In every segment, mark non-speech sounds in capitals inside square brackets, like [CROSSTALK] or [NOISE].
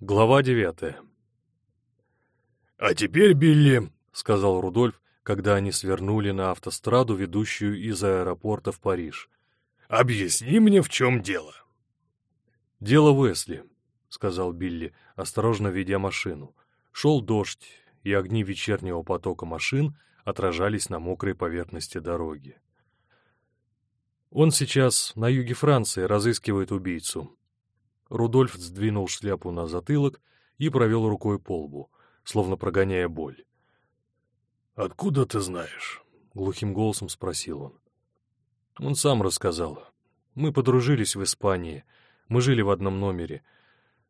Глава девятая. «А теперь, Билли», — сказал Рудольф, когда они свернули на автостраду, ведущую из аэропорта в Париж. «Объясни мне, в чем дело». «Дело Уэсли», — сказал Билли, осторожно ведя машину. Шел дождь, и огни вечернего потока машин отражались на мокрой поверхности дороги. Он сейчас на юге Франции разыскивает убийцу. Рудольф сдвинул шляпу на затылок и провел рукой по лбу, словно прогоняя боль. «Откуда ты знаешь?» — глухим голосом спросил он. Он сам рассказал. Мы подружились в Испании, мы жили в одном номере.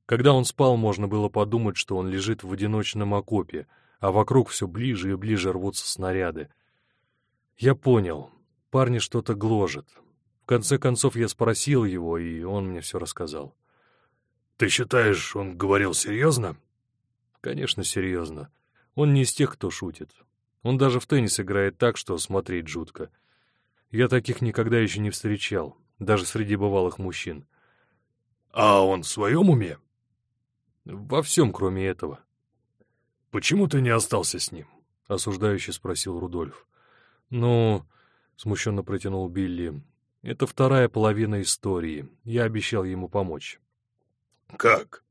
Когда он спал, можно было подумать, что он лежит в одиночном окопе, а вокруг все ближе и ближе рвутся снаряды. Я понял, парни что-то гложет. В конце концов я спросил его, и он мне все рассказал. «Ты считаешь, он говорил серьезно?» «Конечно, серьезно. Он не из тех, кто шутит. Он даже в теннис играет так, что смотреть жутко. Я таких никогда еще не встречал, даже среди бывалых мужчин». «А он в своем уме?» «Во всем, кроме этого». «Почему ты не остался с ним?» — осуждающе спросил Рудольф. «Ну...» — смущенно протянул Билли. «Это вторая половина истории. Я обещал ему помочь». «Как?»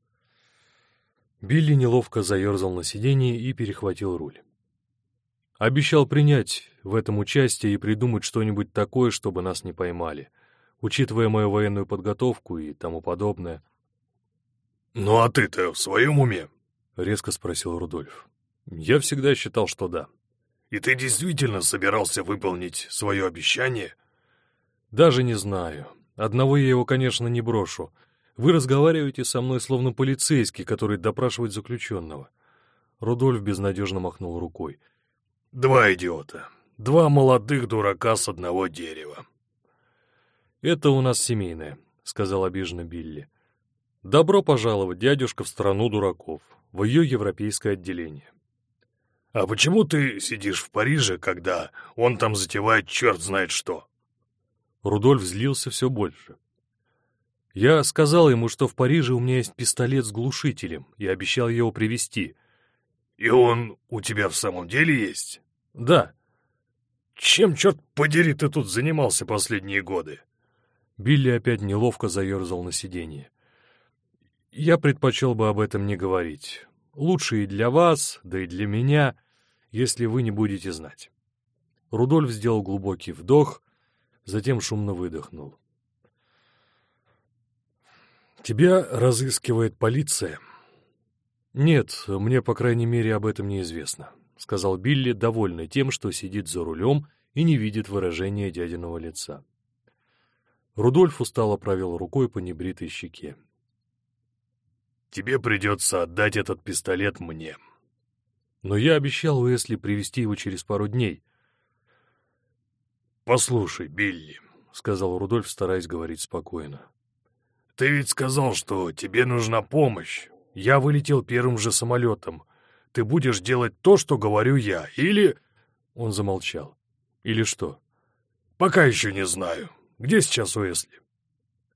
Билли неловко заерзал на сиденье и перехватил руль. Обещал принять в этом участие и придумать что-нибудь такое, чтобы нас не поймали, учитывая мою военную подготовку и тому подобное. «Ну а ты-то в своем уме?» — резко спросил Рудольф. «Я всегда считал, что да». «И ты действительно собирался выполнить свое обещание?» «Даже не знаю. Одного я его, конечно, не брошу. Вы разговариваете со мной, словно полицейский, который допрашивает заключенного. Рудольф безнадежно махнул рукой. Два идиота. Два молодых дурака с одного дерева. Это у нас семейное, сказал обиженно Билли. Добро пожаловать, дядюшка, в страну дураков, в ее европейское отделение. А почему ты сидишь в Париже, когда он там затевает черт знает что? Рудольф злился все больше. Я сказал ему, что в Париже у меня есть пистолет с глушителем, и обещал его привезти. И он у тебя в самом деле есть? Да. Чем, черт подери, ты тут занимался последние годы? Билли опять неловко заерзал на сиденье. Я предпочел бы об этом не говорить. Лучше и для вас, да и для меня, если вы не будете знать. Рудольф сделал глубокий вдох, затем шумно выдохнул. Тебя разыскивает полиция. Нет, мне, по крайней мере, об этом неизвестно, сказал Билли, довольный тем, что сидит за рулем и не видит выражения дядиного лица. Рудольф устало провел рукой по небритой щеке. «Тебе придется отдать этот пистолет мне». «Но я обещал Уэсли привезти его через пару дней». «Послушай, Билли», — сказал Рудольф, стараясь говорить спокойно. Ты ведь сказал, что тебе нужна помощь. Я вылетел первым же самолетом. Ты будешь делать то, что говорю я, или...» Он замолчал. «Или что?» «Пока еще не знаю. Где сейчас Уэсли?»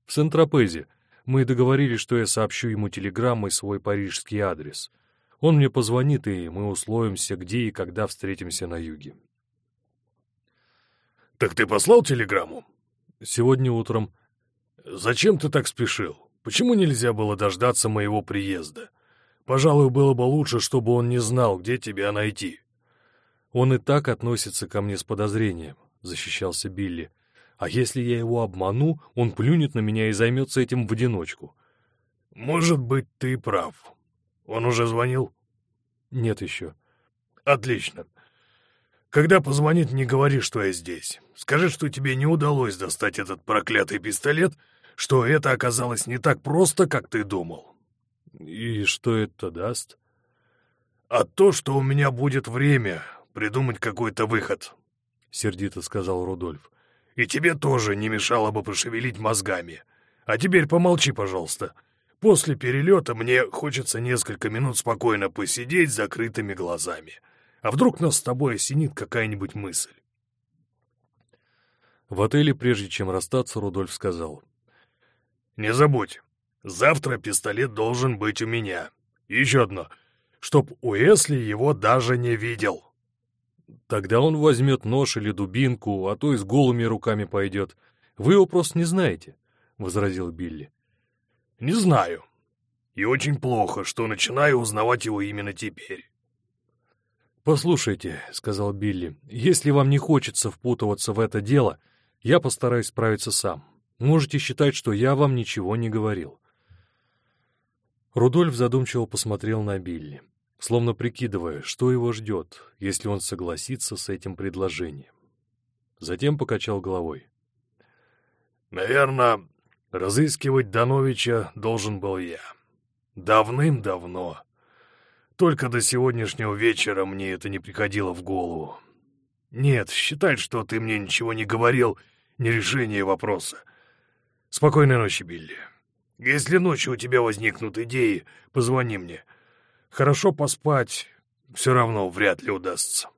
«В Сент-Тропезе. Мы договорились, что я сообщу ему телеграммой свой парижский адрес. Он мне позвонит, и мы условимся, где и когда встретимся на юге». «Так ты послал телеграмму?» «Сегодня утром. «Зачем ты так спешил? Почему нельзя было дождаться моего приезда? Пожалуй, было бы лучше, чтобы он не знал, где тебя найти». «Он и так относится ко мне с подозрением», — защищался Билли. «А если я его обману, он плюнет на меня и займется этим в одиночку». «Может быть, ты прав. Он уже звонил?» «Нет еще». «Отлично. Когда позвонит, не говори, что я здесь. Скажи, что тебе не удалось достать этот проклятый пистолет, что это оказалось не так просто, как ты думал. И что это даст? А то, что у меня будет время придумать какой-то выход, — сердито сказал Рудольф. И тебе тоже не мешало бы пошевелить мозгами. А теперь помолчи, пожалуйста. После перелета мне хочется несколько минут спокойно посидеть с закрытыми глазами. — а вдруг нас с тобой осенит какая-нибудь мысль? В отеле, прежде чем расстаться, Рудольф сказал. «Не забудь, завтра пистолет должен быть у меня. еще одно, чтоб Уэсли его даже не видел. Тогда он возьмет нож или дубинку, а то и с голыми руками пойдет. Вы его просто не знаете, — возразил Билли. — Не знаю. И очень плохо, что начинаю узнавать его именно теперь. «Послушайте», — сказал Билли, — «если вам не хочется впутываться в это дело, я постараюсь справиться сам. Можете считать, что я вам ничего не говорил». Рудольф задумчиво посмотрел на Билли, словно прикидывая, что его ждет, если он согласится с этим предложением. Затем покачал головой. «Наверное, разыскивать Дановича должен был я. Давным-давно». Только до сегодняшнего вечера мне это не приходило в голову. Нет, считать, что ты мне ничего не говорил, не решение вопроса. Спокойной ночи, Билли. Если ночью у тебя возникнут идеи, позвони мне. Хорошо поспать все равно вряд ли удастся.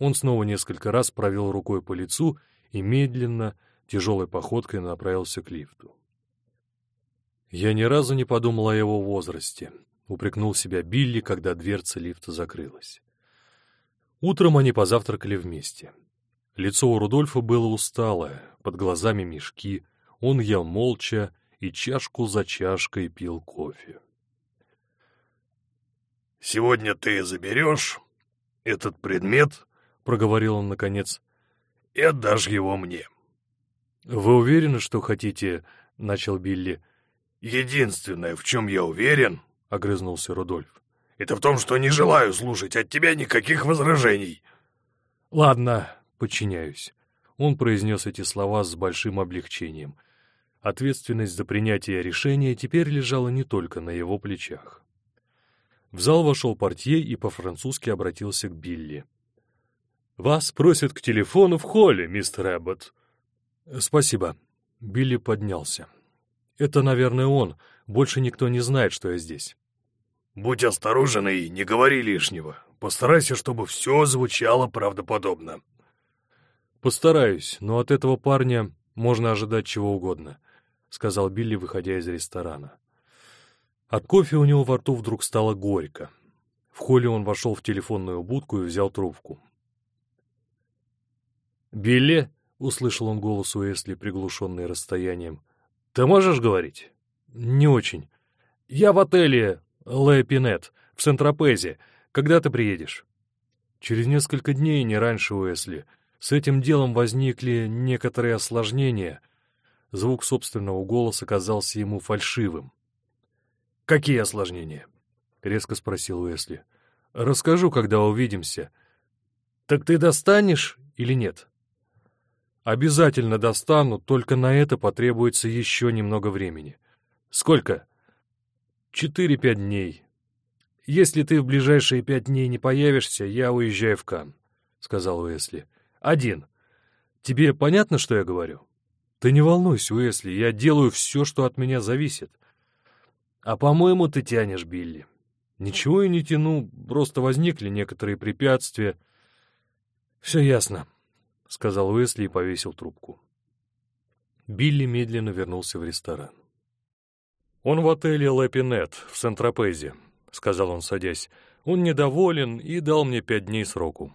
Он снова несколько раз провел рукой по лицу и медленно, тяжелой походкой направился к лифту. Я ни разу не подумал о его возрасте, упрекнул себя Билли, когда дверца лифта закрылась. Утром они позавтракали вместе. Лицо у Рудольфа было усталое, под глазами мешки, он ел молча и чашку за чашкой пил кофе. «Сегодня ты заберешь этот предмет», — проговорил он наконец, — «и отдашь его мне». «Вы уверены, что хотите...» — начал Билли. «Единственное, в чем я уверен, — огрызнулся Рудольф. «Это в том, что не желаю слушать от тебя никаких возражений». «Ладно, подчиняюсь». Он произнес эти слова с большим облегчением. Ответственность за принятие решения теперь лежала не только на его плечах. В зал вошел портье и по-французски обратился к Билли. «Вас просят к телефону в холле, мистер Эббот». «Спасибо». Билли поднялся. «Это, наверное, он. Больше никто не знает, что я здесь». Будь осторожен и не говори лишнего. Постарайся, чтобы все звучало правдоподобно. Постараюсь, но от этого парня можно ожидать чего угодно, сказал Билли, выходя из ресторана. От кофе у него во рту вдруг стало горько. В холле он вошел в телефонную будку и взял трубку. «Билли?» — услышал он голос Уэсли, приглушенный расстоянием. «Ты можешь говорить?» «Не очень. Я в отеле Лэ Пинет, в Сент-Тропезе. Когда ты приедешь?» «Через несколько дней, не раньше, Уэсли. С этим делом возникли некоторые осложнения». Звук собственного голоса казался ему фальшивым. «Какие осложнения?» — резко спросил Уэсли. «Расскажу, когда увидимся». «Так ты достанешь или нет?» «Обязательно достану, только на это потребуется еще немного времени». «Сколько?» Четыре-пять дней. Если ты в ближайшие пять дней не появишься, я уезжаю в Кан, — сказал Уэсли. Один. Тебе понятно, что я говорю? Ты не волнуйся, Уэсли, я делаю все, что от меня зависит. А по-моему, ты тянешь, Билли. Ничего я не тяну, просто возникли некоторые препятствия. Все ясно, — сказал Уэсли и повесил трубку. Билли медленно вернулся в ресторан. «Он в отеле «Лэпинет» в Сент-Тропезе», — сказал он, садясь. «Он недоволен и дал мне пять дней сроку».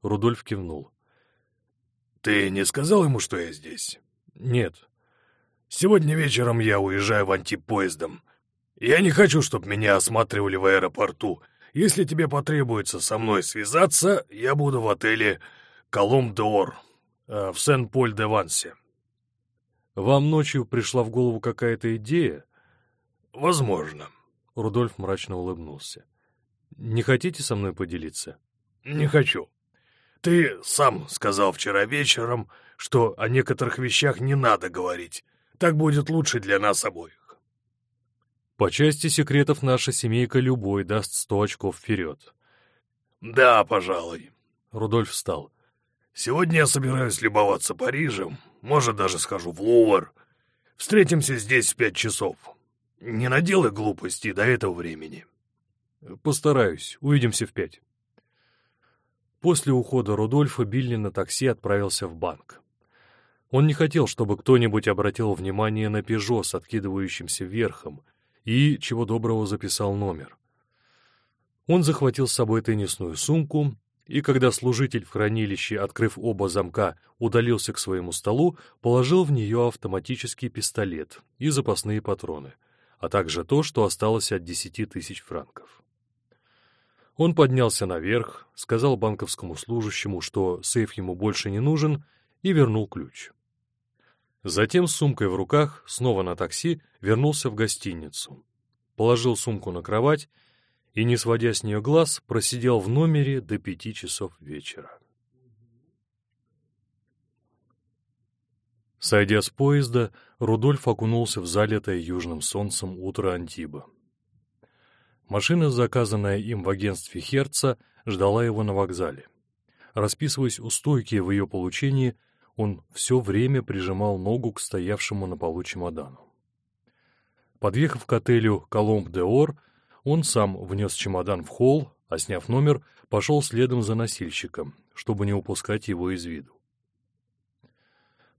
Рудольф кивнул. «Ты не сказал ему, что я здесь?» «Нет». «Сегодня вечером я уезжаю в антипоездом. Я не хочу, чтобы меня осматривали в аэропорту. Если тебе потребуется со мной связаться, я буду в отеле «Колом-де-Ор» э, в Сен-Поль-де-Вансе». «Вам ночью пришла в голову какая-то идея?» «Возможно». Рудольф мрачно улыбнулся. «Не хотите со мной поделиться?» «Не хочу. Ты сам сказал вчера вечером, что о некоторых вещах не надо говорить. Так будет лучше для нас обоих». «По части секретов наша семейка любой даст сто очков вперед». «Да, пожалуй». Рудольф встал. «Сегодня я собираюсь любоваться Парижем. Может, даже схожу в Лувр. Встретимся здесь в пять часов. Не наделай глупостей до этого времени. Постараюсь. Увидимся в пять. После ухода Рудольфа Билли на такси отправился в банк. Он не хотел, чтобы кто-нибудь обратил внимание на «Пежо» с откидывающимся верхом и, чего доброго, записал номер. Он захватил с собой теннисную сумку, и когда служитель в хранилище, открыв оба замка, удалился к своему столу, положил в нее автоматический пистолет и запасные патроны, а также то, что осталось от десяти тысяч франков. Он поднялся наверх, сказал банковскому служащему, что сейф ему больше не нужен, и вернул ключ. Затем с сумкой в руках, снова на такси, вернулся в гостиницу. Положил сумку на кровать и, не сводя с нее глаз, просидел в номере до пяти часов вечера. Сойдя с поезда, Рудольф окунулся в залитое южным солнцем утро Антиба. Машина, заказанная им в агентстве Херца, ждала его на вокзале. Расписываясь у стойки в ее получении, он все время прижимал ногу к стоявшему на полу чемодану. Подъехав к отелю «Коломб де Ор», он сам внес чемодан в холл, а сняв номер, пошел следом за носильщиком, чтобы не упускать его из виду.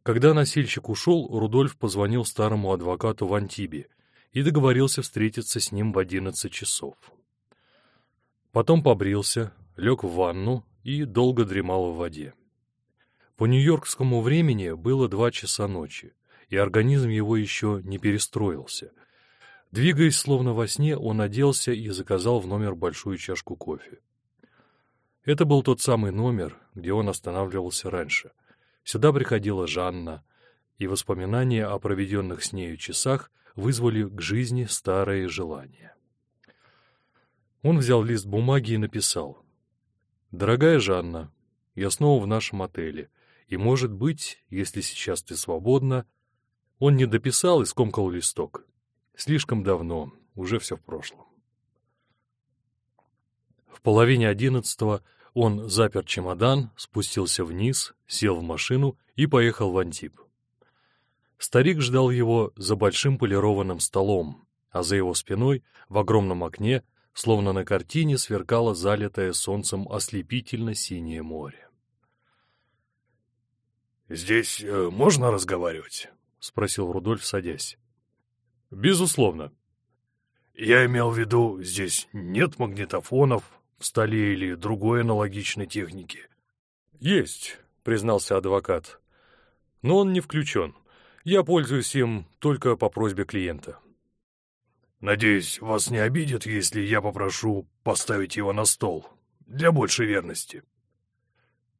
Когда носильщик ушел, Рудольф позвонил старому адвокату в Антибе и договорился встретиться с ним в одиннадцать часов. Потом побрился, лег в ванну и долго дремал в воде. По нью-йоркскому времени было два часа ночи, и организм его еще не перестроился — Двигаясь словно во сне, он оделся и заказал в номер большую чашку кофе. Это был тот самый номер, где он останавливался раньше. Сюда приходила Жанна, и воспоминания о проведенных с нею часах вызвали к жизни старые желания. Он взял лист бумаги и написал. «Дорогая Жанна, я снова в нашем отеле, и, может быть, если сейчас ты свободна...» Он не дописал и скомкал листок. Слишком давно, уже все в прошлом. В половине одиннадцатого он запер чемодан, спустился вниз, сел в машину и поехал в Антип. Старик ждал его за большим полированным столом, а за его спиной, в огромном окне, словно на картине, сверкало залитое солнцем ослепительно-синее море. «Здесь э, можно разговаривать?» — спросил Рудольф, садясь. Безусловно. Я имел в виду, здесь нет магнитофонов в столе или другой аналогичной техники. Есть, признался адвокат. Но он не включен. Я пользуюсь им только по просьбе клиента. Надеюсь, вас не обидят, если я попрошу поставить его на стол. Для большей верности.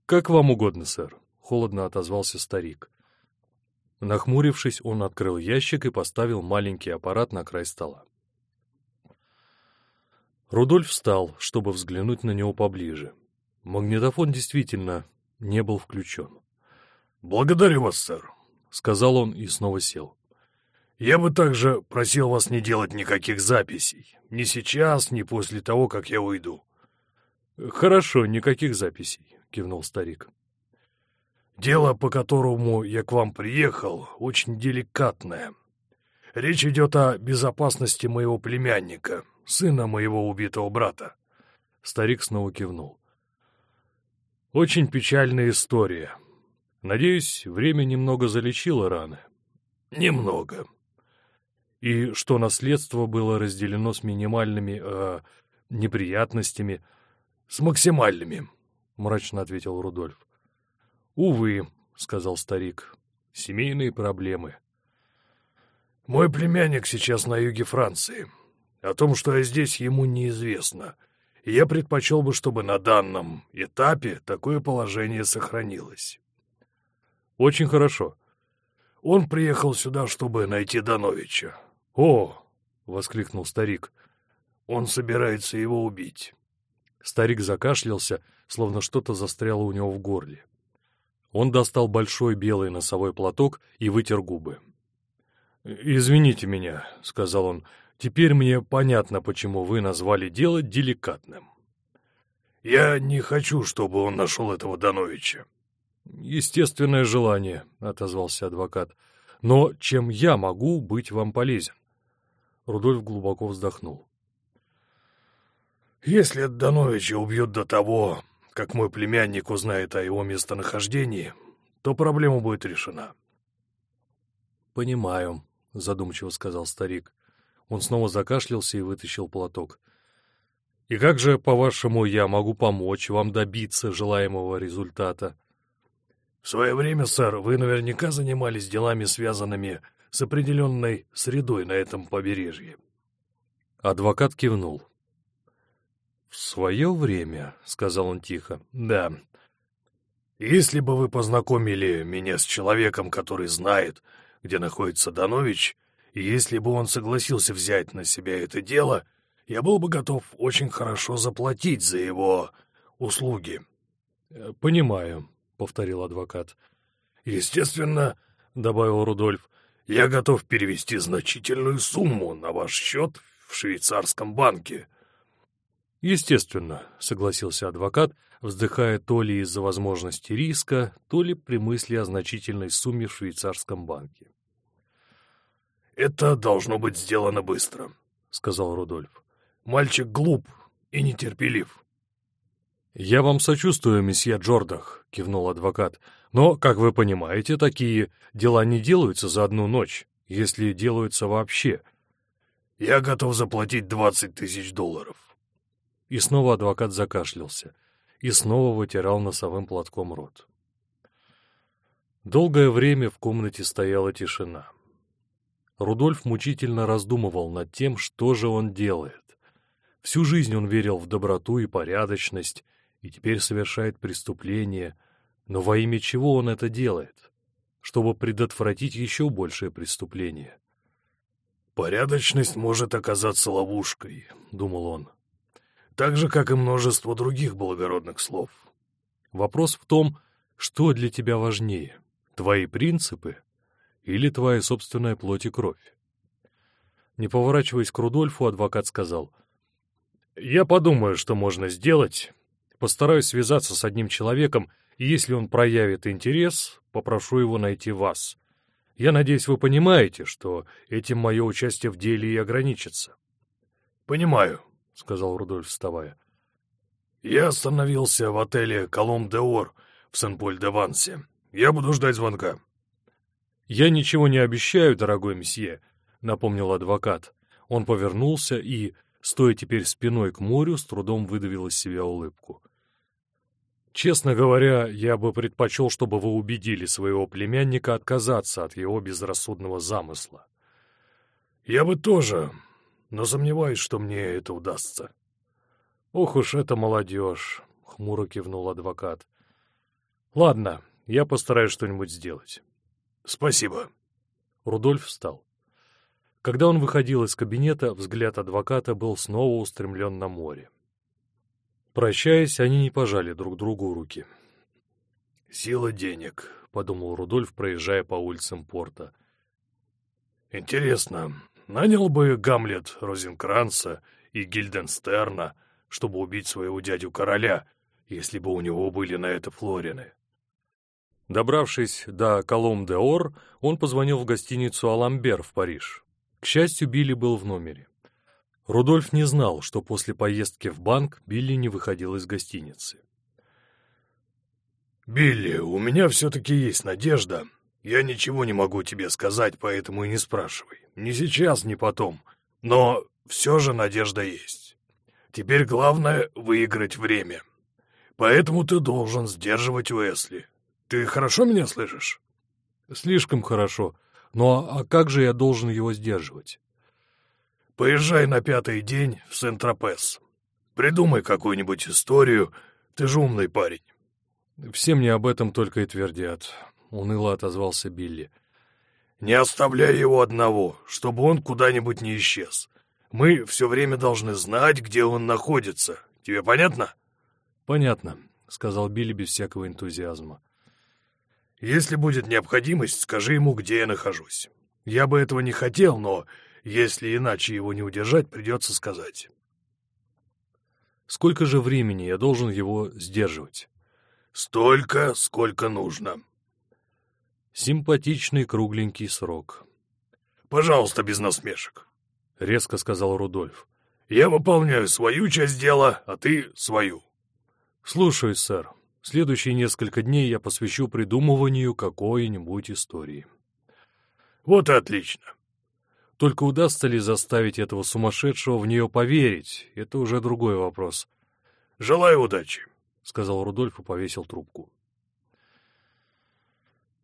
Как вам угодно, сэр, холодно отозвался старик. Нахмурившись, он открыл ящик и поставил маленький аппарат на край стола. Рудольф встал, чтобы взглянуть на него поближе. Магнитофон действительно не был включен. «Благодарю вас, сэр», — сказал он и снова сел. «Я бы также просил вас не делать никаких записей. Ни сейчас, ни после того, как я уйду». «Хорошо, никаких записей», — кивнул старик. Дело, по которому я к вам приехал, очень деликатное. Речь идет о безопасности моего племянника, сына моего убитого брата. Старик снова кивнул. Очень печальная история. Надеюсь, время немного залечило раны. Немного. И что наследство было разделено с минимальными э, неприятностями. С максимальными, мрачно ответил Рудольф. «Увы», — сказал старик, — «семейные проблемы». «Мой племянник сейчас на юге Франции. О том, что я здесь, ему неизвестно. И я предпочел бы, чтобы на данном этапе такое положение сохранилось». «Очень хорошо». Он приехал сюда, чтобы найти Дановича. «О!» — воскликнул старик. «Он собирается его убить». Старик закашлялся, словно что-то застряло у него в горле. Он достал большой белый носовой платок и вытер губы. «Извините меня», — сказал он, — «теперь мне понятно, почему вы назвали дело деликатным». «Я не хочу, чтобы он нашел этого Дановича». «Естественное желание», — отозвался адвокат. «Но чем я могу быть вам полезен?» Рудольф глубоко вздохнул. «Если Дановича убьют до того, как мой племянник узнает о его местонахождении, то проблема будет решена. «Понимаю», — задумчиво сказал старик. Он снова закашлялся и вытащил платок. «И как же, по-вашему, я могу помочь вам добиться желаемого результата?» «В свое время, сэр, вы наверняка занимались делами, связанными с определенной средой на этом побережье». Адвокат кивнул. «В свое время», — сказал он тихо, — «да». «Если бы вы познакомили меня с человеком, который знает, где находится Данович, и если бы он согласился взять на себя это дело, я был бы готов очень хорошо заплатить за его услуги». «Э, «Понимаю», — повторил адвокат. «Естественно», — добавил Рудольф, — «я готов перевести значительную сумму на ваш счет в швейцарском банке». «Естественно», — согласился адвокат, вздыхая то ли из-за возможности риска, то ли при мысли о значительной сумме в швейцарском банке. «Это должно быть сделано быстро», — сказал Рудольф. «Мальчик глуп и нетерпелив». «Я вам сочувствую, месье Джордах», — кивнул адвокат. «Но, как вы понимаете, такие дела не делаются за одну ночь, если делаются вообще». «Я готов заплатить двадцать тысяч долларов». И снова адвокат закашлялся и снова вытирал носовым платком рот. Долгое время в комнате стояла тишина. Рудольф мучительно раздумывал над тем, что же он делает. Всю жизнь он верил в доброту и порядочность, и теперь совершает преступление. Но во имя чего он это делает? Чтобы предотвратить еще большее преступление. «Порядочность может оказаться ловушкой», — думал он так же, как и множество других благородных слов. Вопрос в том, что для тебя важнее, твои принципы или твоя собственная плоть и кровь. Не поворачиваясь к Рудольфу, адвокат сказал, «Я подумаю, что можно сделать, постараюсь связаться с одним человеком, и если он проявит интерес, попрошу его найти вас. Я надеюсь, вы понимаете, что этим мое участие в деле и ограничится». «Понимаю», — сказал Рудольф, вставая. «Я остановился в отеле «Колом-де-Ор» в Сен-Поль-де-Вансе. Я буду ждать звонка». «Я ничего не обещаю, дорогой месье», — напомнил адвокат. Он повернулся и, стоя теперь спиной к морю, с трудом выдавил из себя улыбку. «Честно говоря, я бы предпочел, чтобы вы убедили своего племянника отказаться от его безрассудного замысла». «Я бы тоже, но сомневаюсь, что мне это удастся. — Ох уж это молодежь! — хмуро кивнул адвокат. — Ладно, я постараюсь что-нибудь сделать. — Спасибо. Рудольф встал. Когда он выходил из кабинета, взгляд адвоката был снова устремлен на море. Прощаясь, они не пожали друг другу руки. «Сила денег», — подумал Рудольф, проезжая по улицам порта. «Интересно, нанял бы Гамлет Розенкранца и Гильденстерна, чтобы убить своего дядю-короля, если бы у него были на это флорины. Добравшись до Колом-де-Ор, он позвонил в гостиницу «Аламбер» в Париж. К счастью, Билли был в номере. Рудольф не знал, что после поездки в банк Билли не выходил из гостиницы. «Билли, у меня все-таки есть надежда. Я ничего не могу тебе сказать, поэтому и не спрашивай. Ни сейчас, ни потом. Но все же надежда есть. Теперь главное — выиграть время. Поэтому ты должен сдерживать Уэсли. Ты хорошо меня слышишь? Слишком хорошо. Но а как же я должен его сдерживать? Поезжай на пятый день в Сент-Тропес. Придумай какую-нибудь историю. Ты же умный парень. Все мне об этом только и твердят. Уныло отозвался Билли. Не оставляй его одного, чтобы он куда-нибудь не исчез. Мы все время должны знать, где он находится. Тебе понятно? Понятно, сказал Билли без всякого энтузиазма. Если будет необходимость, скажи ему, где я нахожусь. Я бы этого не хотел, но если иначе его не удержать, придется сказать. Сколько же времени я должен его сдерживать? Столько, сколько нужно. Симпатичный кругленький срок. «Пожалуйста, без насмешек», — резко сказал Рудольф. «Я выполняю свою часть дела, а ты — свою». «Слушаюсь, сэр. Следующие несколько дней я посвящу придумыванию какой-нибудь истории». «Вот и отлично. Только удастся ли заставить этого сумасшедшего в нее поверить, это уже другой вопрос. «Желаю удачи», — сказал Рудольф и повесил трубку.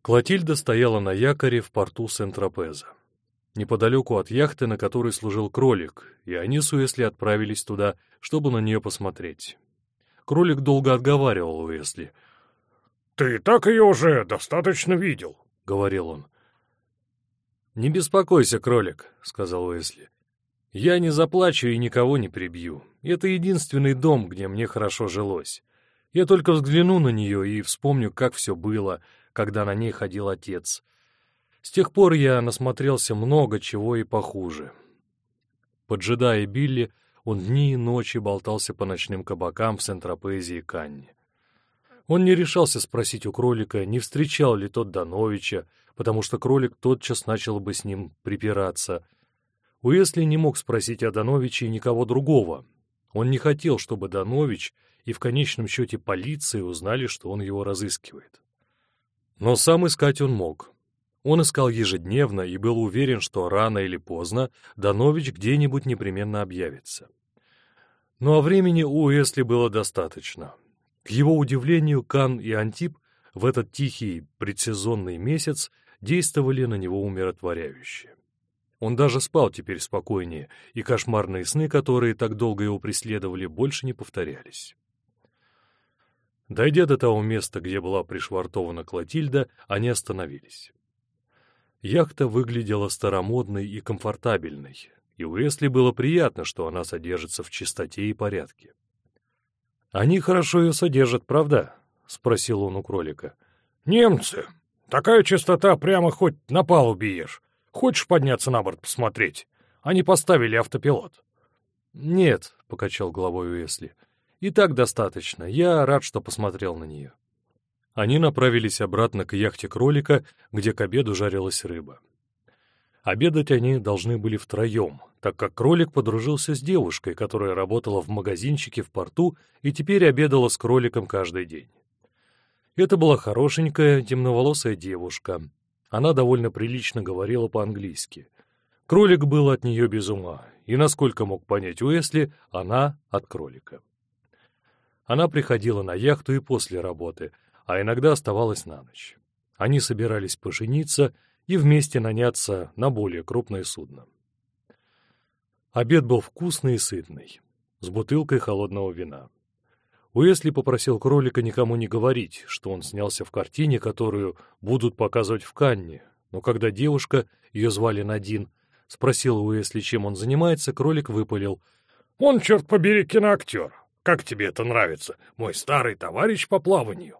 Клотильда стояла на якоре в порту Сент-Тропеза. Неподалеку от яхты, на которой служил кролик, и они с Уэсли отправились туда, чтобы на нее посмотреть. Кролик долго отговаривал Уэсли. «Ты так ее уже достаточно видел», — говорил он. «Не беспокойся, кролик», — сказал Уэсли. «Я не заплачу и никого не прибью. Это единственный дом, где мне хорошо жилось. Я только взгляну на нее и вспомню, как все было, когда на ней ходил отец. С тех пор я насмотрелся много чего и похуже». Поджидая Билли, он дни и ночи болтался по ночным кабакам в Сент-Тропезе и Канне. Он не решался спросить у кролика, не встречал ли тот Дановича, потому что кролик тотчас начал бы с ним припираться. Уэсли не мог спросить о Дановиче и никого другого. Он не хотел, чтобы Данович и в конечном счете полиции узнали, что он его разыскивает. Но сам искать он мог. Он искал ежедневно и был уверен, что рано или поздно Данович где-нибудь непременно объявится. Ну а времени у Уэсли было достаточно. К его удивлению, Кан и Антип в этот тихий предсезонный месяц действовали на него умиротворяюще. Он даже спал теперь спокойнее, и кошмарные сны, которые так долго его преследовали, больше не повторялись. Дойдя до того места, где была пришвартована Клотильда, они остановились. Яхта выглядела старомодной и комфортабельной, и Уэсли было приятно, что она содержится в чистоте и порядке. «Они хорошо ее содержат, правда?» — спросил он у кролика. «Немцы! Такая чистота прямо хоть на палубе ешь. Хочешь подняться на борт посмотреть? Они поставили автопилот». «Нет», — покачал головой Уэсли. «И так достаточно. Я рад, что посмотрел на нее». Они направились обратно к яхте кролика, где к обеду жарилась рыба. Обедать они должны были втроем, так как кролик подружился с девушкой, которая работала в магазинчике в порту и теперь обедала с кроликом каждый день. Это была хорошенькая, темноволосая девушка. Она довольно прилично говорила по-английски. Кролик был от нее без ума, и, насколько мог понять Уэсли, она от кролика. Она приходила на яхту и после работы, а иногда оставалась на ночь. Они собирались пожениться и вместе наняться на более крупное судно. Обед был вкусный и сытный, с бутылкой холодного вина. Уэсли попросил кролика никому не говорить, что он снялся в картине, которую будут показывать в Канне, но когда девушка, ее звали Надин, спросила Уэсли, чем он занимается, кролик выпалил. «Он, черт побери, киноактер. Как тебе это нравится, мой старый товарищ по плаванию?»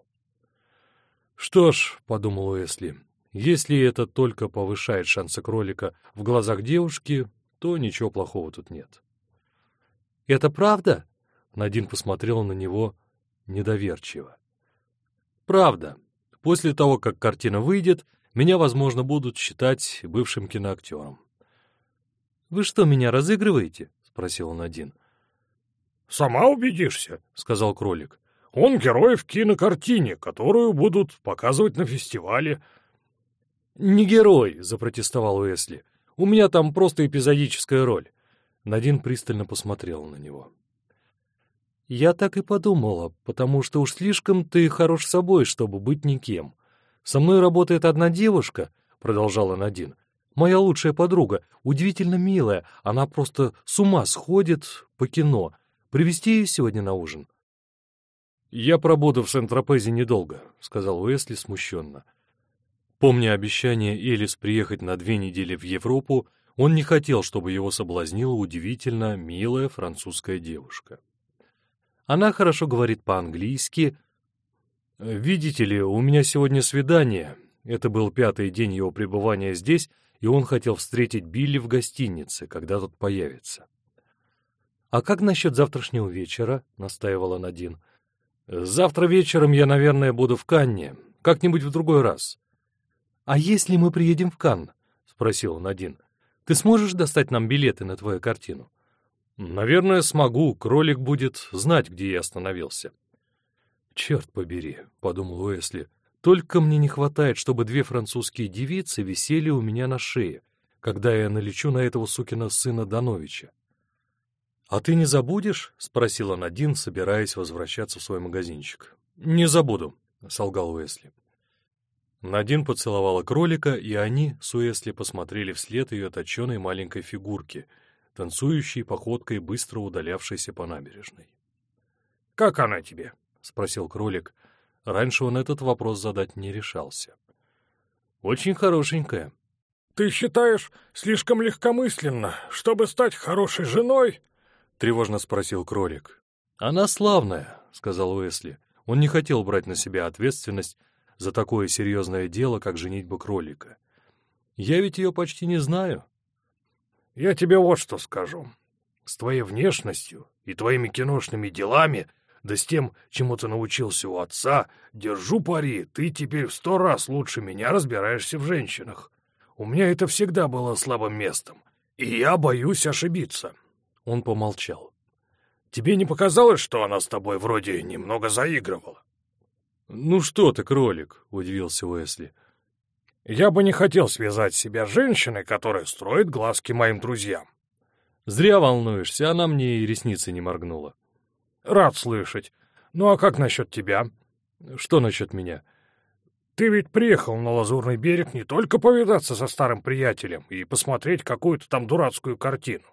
«Что ж», — подумал Уэсли, — «если это только повышает шансы кролика в глазах девушки, то ничего плохого тут нет. «Это правда?» — Надин посмотрела на него недоверчиво. «Правда. После того, как картина выйдет, меня, возможно, будут считать бывшим киноактером». «Вы что, меня разыгрываете?» — спросил Надин. «Сама убедишься», — сказал кролик. «Он герой в кинокартине, которую будут показывать на фестивале». «Не герой», — запротестовал Уэсли. У меня там просто эпизодическая роль». Надин пристально посмотрела на него. «Я так и подумала, потому что уж слишком ты хорош собой, чтобы быть никем. Со мной работает одна девушка», — продолжала Надин. «Моя лучшая подруга, удивительно милая, она просто с ума сходит по кино. Привезти ее сегодня на ужин?» «Я пробуду в Сент-Тропезе недолго», — сказал Уэсли смущенно. Помня обещание Элис приехать на две недели в Европу, он не хотел, чтобы его соблазнила удивительно милая французская девушка. Она хорошо говорит по-английски. «Видите ли, у меня сегодня свидание». Это был пятый день его пребывания здесь, и он хотел встретить Билли в гостинице, когда тот появится. «А как насчет завтрашнего вечера?» — настаивала Надин. «Завтра вечером я, наверное, буду в Канне. Как-нибудь в другой раз. «А если мы приедем в Канн?» — спросил он один. «Ты сможешь достать нам билеты на твою картину?» «Наверное, смогу. Кролик будет знать, где я остановился». «Черт побери», — подумал Уэсли, — «только мне не хватает, чтобы две французские девицы висели у меня на шее. когда я налечу на этого сукина сына Дановича. «А ты не забудешь?» — спросил Надин, собираясь возвращаться в свой магазинчик. «Не забуду», — солгал Уэсли. Надин поцеловала кролика, и они с Уэсли посмотрели вслед ее точеной маленькой фигурки, танцующей походкой, быстро удалявшейся по набережной. «Как она тебе?» — спросил кролик. Раньше он этот вопрос задать не решался. «Очень хорошенькая». «Ты считаешь слишком легкомысленно, чтобы стать хорошей женой?» — тревожно спросил кролик. «Она славная», — сказал Уэсли. Он не хотел брать на себя ответственность за такое серьезное дело, как женитьба кролика. «Я ведь ее почти не знаю». «Я тебе вот что скажу. С твоей внешностью и твоими киношными делами, да с тем, чему ты научился у отца, держу пари, ты теперь в сто раз лучше меня разбираешься в женщинах. У меня это всегда было слабым местом, и я боюсь ошибиться». Он помолчал. Тебе не показалось, что она с тобой вроде немного заигрывала?» «Ну что ты, кролик?» — удивился Уэсли. «Я бы не хотел связать себя с женщиной, которая строит глазки моим друзьям». «Зря волнуешься, она мне и ресницы не моргнула». «Рад слышать. Ну а как насчет тебя?» «Что насчет меня?» «Ты ведь приехал на Лазурный берег не только повидаться со старым приятелем и посмотреть какую-то там дурацкую картину.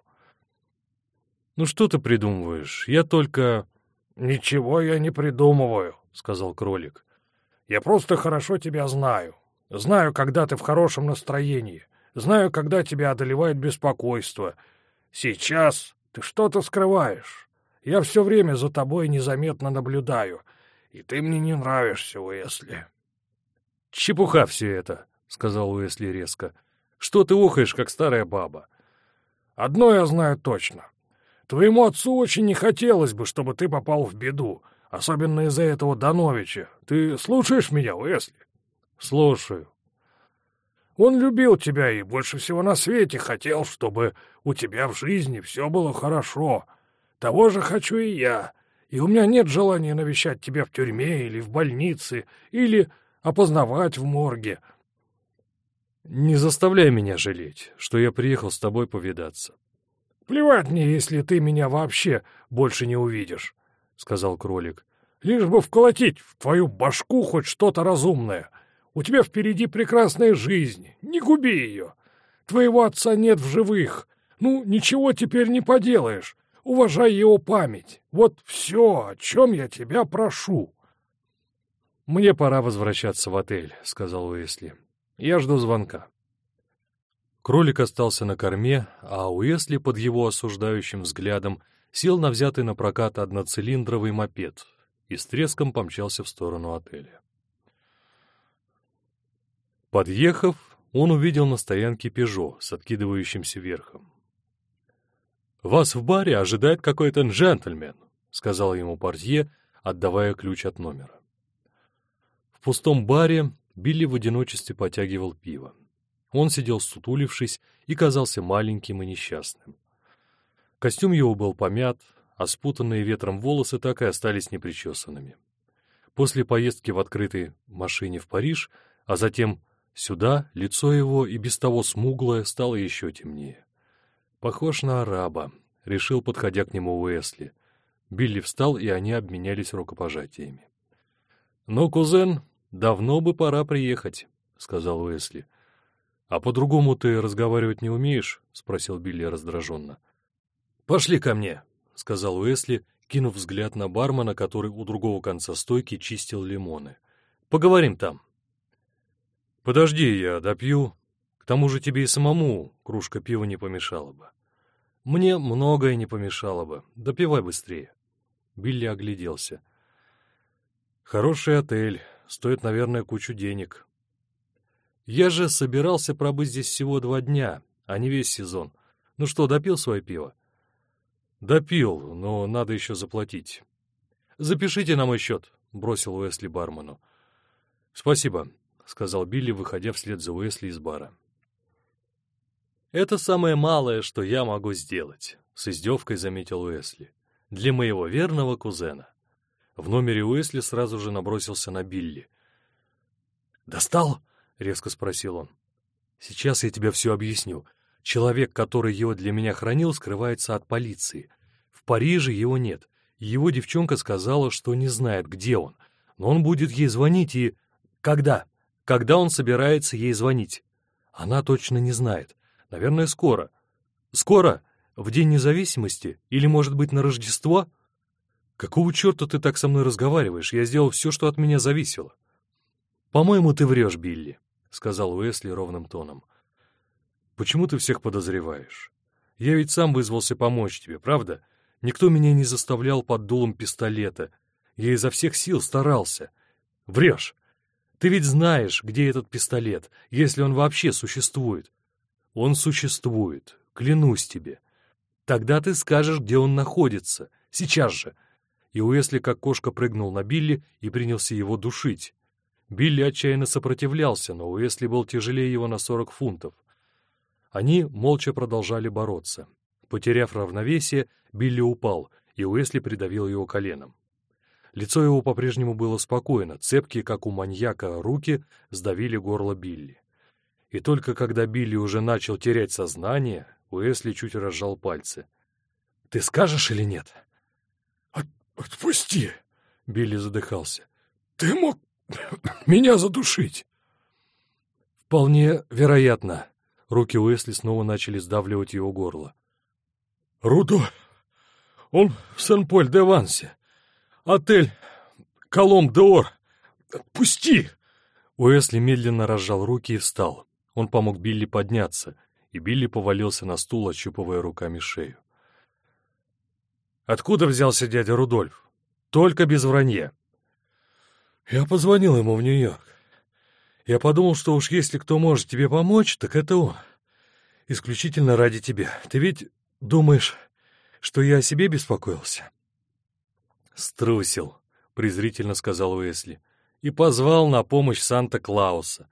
«Ну что ты придумываешь? Я только...» «Ничего я не придумываю», — сказал кролик. «Я просто хорошо тебя знаю. Знаю, когда ты в хорошем настроении. Знаю, когда тебя одолевает беспокойство. Сейчас ты что-то скрываешь. Я все время за тобой незаметно наблюдаю, и ты мне не нравишься, Уэсли». «Чепуха все это», — сказал Уэсли резко. «Что ты охаешь, как старая баба?» «Одно я знаю точно. Твоему отцу очень не хотелось бы, чтобы ты попал в беду, особенно из-за этого Дановича. Ты слушаешь меня, Уэсли? Слушаю. Он любил тебя и больше всего на свете хотел, чтобы у тебя в жизни все было хорошо. Того же хочу и я. И у меня нет желания навещать тебя в тюрьме или в больнице, или опознавать в морге. Не заставляй меня жалеть, что я приехал с тобой повидаться. «Плевать мне, если ты меня вообще больше не увидишь», — сказал кролик. «Лишь бы вколотить в твою башку хоть что-то разумное. У тебя впереди прекрасная жизнь, не губи ее. Твоего отца нет в живых. Ну, ничего теперь не поделаешь. Уважай его память. Вот все, о чем я тебя прошу». «Мне пора возвращаться в отель», — сказал Уэсли. «Я жду звонка». Кролик остался на корме, а Уэсли под его осуждающим взглядом сел на взятый на прокат одноцилиндровый мопед и с треском помчался в сторону отеля. Подъехав, он увидел на стоянке «Пежо» с откидывающимся верхом. «Вас в баре ожидает какой-то джентльмен», — сказал ему портье, отдавая ключ от номера. В пустом баре Билли в одиночестве потягивал пиво. Он сидел сутулившись и казался маленьким и несчастным. Костюм его был помят, а спутанные ветром волосы так и остались непричесанными. После поездки в открытой машине в Париж, а затем сюда, лицо его и без того смуглое стало еще темнее. «Похож на араба», — решил, подходя к нему Уэсли. Билли встал, и они обменялись рукопожатиями. «Но, кузен, давно бы пора приехать», — сказал Уэсли. «А по-другому ты разговаривать не умеешь?» — спросил Билли раздраженно. «Пошли ко мне», — сказал Уэсли, кинув взгляд на бармена, который у другого конца стойки чистил лимоны. «Поговорим там». «Подожди, я допью. К тому же тебе и самому кружка пива не помешала бы». «Мне многое не помешало бы. Допивай быстрее». Билли огляделся. «Хороший отель. Стоит, наверное, кучу денег. Я же собирался пробыть здесь всего два дня, а не весь сезон. Ну что, допил свое пиво? Допил, но надо еще заплатить. Запишите на мой счет, бросил Уэсли бармену. Спасибо, сказал Билли, выходя вслед за Уэсли из бара. Это самое малое, что я могу сделать, с издевкой заметил Уэсли. Для моего верного кузена. В номере Уэсли сразу же набросился на Билли. «Достал?» — резко спросил он. «Сейчас я тебе все объясню. Человек, который его для меня хранил, скрывается от полиции. В Париже его нет. Его девчонка сказала, что не знает, где он. Но он будет ей звонить и... Когда? Когда он собирается ей звонить? Она точно не знает. Наверное, скоро. Скоро? В День независимости? Или, может быть, на Рождество? Какого черта ты так со мной разговариваешь? Я сделал все, что от меня зависело. По-моему, ты врешь, Билли, — сказал Уэсли ровным тоном. Почему ты всех подозреваешь? Я ведь сам вызвался помочь тебе, правда? Никто меня не заставлял под дулом пистолета. Я изо всех сил старался. Врешь. Ты ведь знаешь, где этот пистолет, если он вообще существует. Он существует, клянусь тебе. Тогда ты скажешь, где он находится. Сейчас же. И Уэсли как кошка прыгнул на Билли и принялся его душить. Билли отчаянно сопротивлялся, но Уэсли был тяжелее его на сорок фунтов. Они молча продолжали бороться. Потеряв равновесие, Билли упал, и Уэсли придавил его коленом. Лицо его по-прежнему было спокойно, цепкие, как у маньяка, руки сдавили горло Билли. И только когда Билли уже начал терять сознание, Уэсли чуть разжал пальцы. «Ты скажешь или нет?» От «Отпусти!» — Билли задыхался. «Ты мог [COUGHS] меня задушить!» «Вполне вероятно», Руки Уэсли снова начали сдавливать его горло. «Рудо! Он в Сен-Поль-де-Вансе! Отель Колом-де-Ор! Пусти!» Уэсли медленно разжал руки и встал. Он помог Билли подняться, и Билли повалился на стул, ощупывая руками шею. «Откуда взялся дядя Рудольф? Только без вранья». «Я позвонил ему в Нью-Йорк. Я подумал, что уж если кто может тебе помочь, так это он. Исключительно ради тебя. Ты ведь думаешь, что я о себе беспокоился?» «Струсил», — презрительно сказал Уэсли, — «и позвал на помощь Санта-Клауса.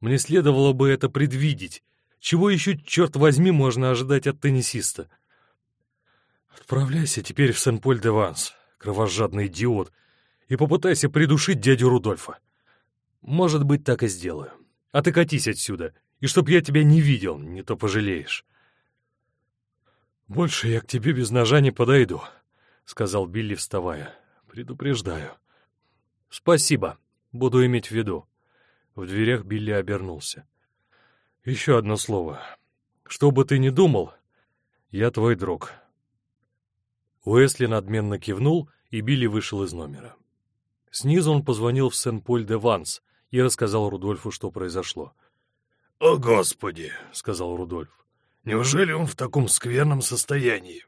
Мне следовало бы это предвидеть. Чего еще, черт возьми, можно ожидать от теннисиста?» «Отправляйся теперь в Сен-Поль-де-Ванс, кровожадный идиот, и попытайся придушить дядю Рудольфа. Может быть, так и сделаю. А ты катись отсюда, и чтоб я тебя не видел, не то пожалеешь. «Больше я к тебе без ножа не подойду», — сказал Билли, вставая. «Предупреждаю». «Спасибо. Буду иметь в виду». В дверях Билли обернулся. «Еще одно слово. Что бы ты ни думал, я твой друг». Уэсли надменно кивнул, и Билли вышел из номера. Снизу он позвонил в Сен-Поль-де-Ванс — и рассказал Рудольфу, что произошло. «О, Господи!» — сказал Рудольф. «Неужели он в таком скверном состоянии?»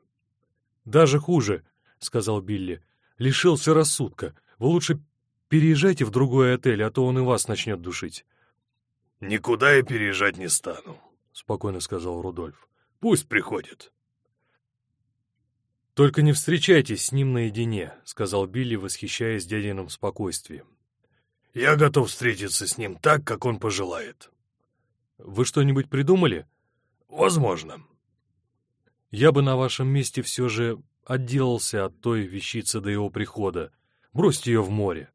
«Даже хуже», — сказал Билли. «Лишился рассудка. Вы лучше переезжайте в другой отель, а то он и вас начнет душить». «Никуда я переезжать не стану», — спокойно сказал Рудольф. «Пусть приходит». «Только не встречайтесь с ним наедине», — сказал Билли, восхищаясь дядиным спокойствием. Я готов встретиться с ним так, как он пожелает. Вы что-нибудь придумали? Возможно. Я бы на вашем месте все же отделался от той вещицы до его прихода. Бросьте ее в море.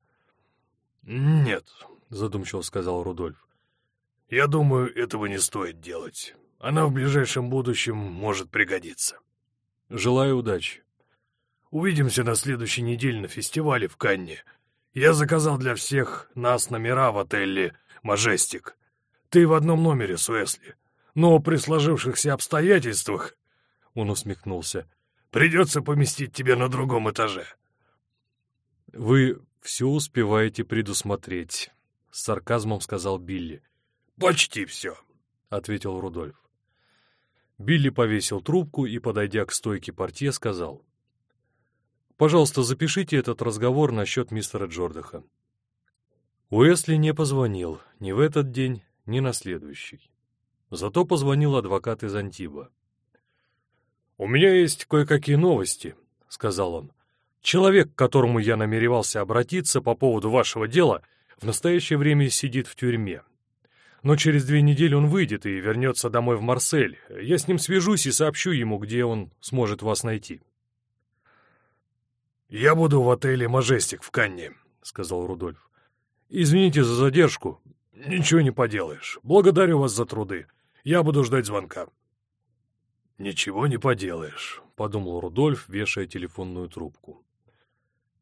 Нет, задумчиво сказал Рудольф. Я думаю, этого не стоит делать. Она в ближайшем будущем может пригодиться. Желаю удачи. Увидимся на следующей неделе на фестивале в Канне. Я заказал для всех нас номера в отеле «Мажестик». Ты в одном номере с Уэсли. Но при сложившихся обстоятельствах, — он усмехнулся, — придется поместить тебя на другом этаже. Вы все успеваете предусмотреть, — с сарказмом сказал Билли. Почти все, — ответил Рудольф. Билли повесил трубку и, подойдя к стойке портье, сказал — Пожалуйста, запишите этот разговор насчет мистера Джордаха. Уэсли не позвонил ни в этот день, ни на следующий. Зато позвонил адвокат из Антиба. «У меня есть кое-какие новости», — сказал он. «Человек, к которому я намеревался обратиться по поводу вашего дела, в настоящее время сидит в тюрьме. Но через две недели он выйдет и вернется домой в Марсель. Я с ним свяжусь и сообщу ему, где он сможет вас найти». «Я буду в отеле «Мажестик» в Канне», — сказал Рудольф. «Извините за задержку». «Ничего не поделаешь. Благодарю вас за труды. Я буду ждать звонка». «Ничего не поделаешь», — подумал Рудольф, вешая телефонную трубку.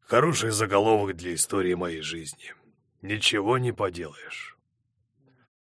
«Хороший заголовок для истории моей жизни. Ничего не поделаешь».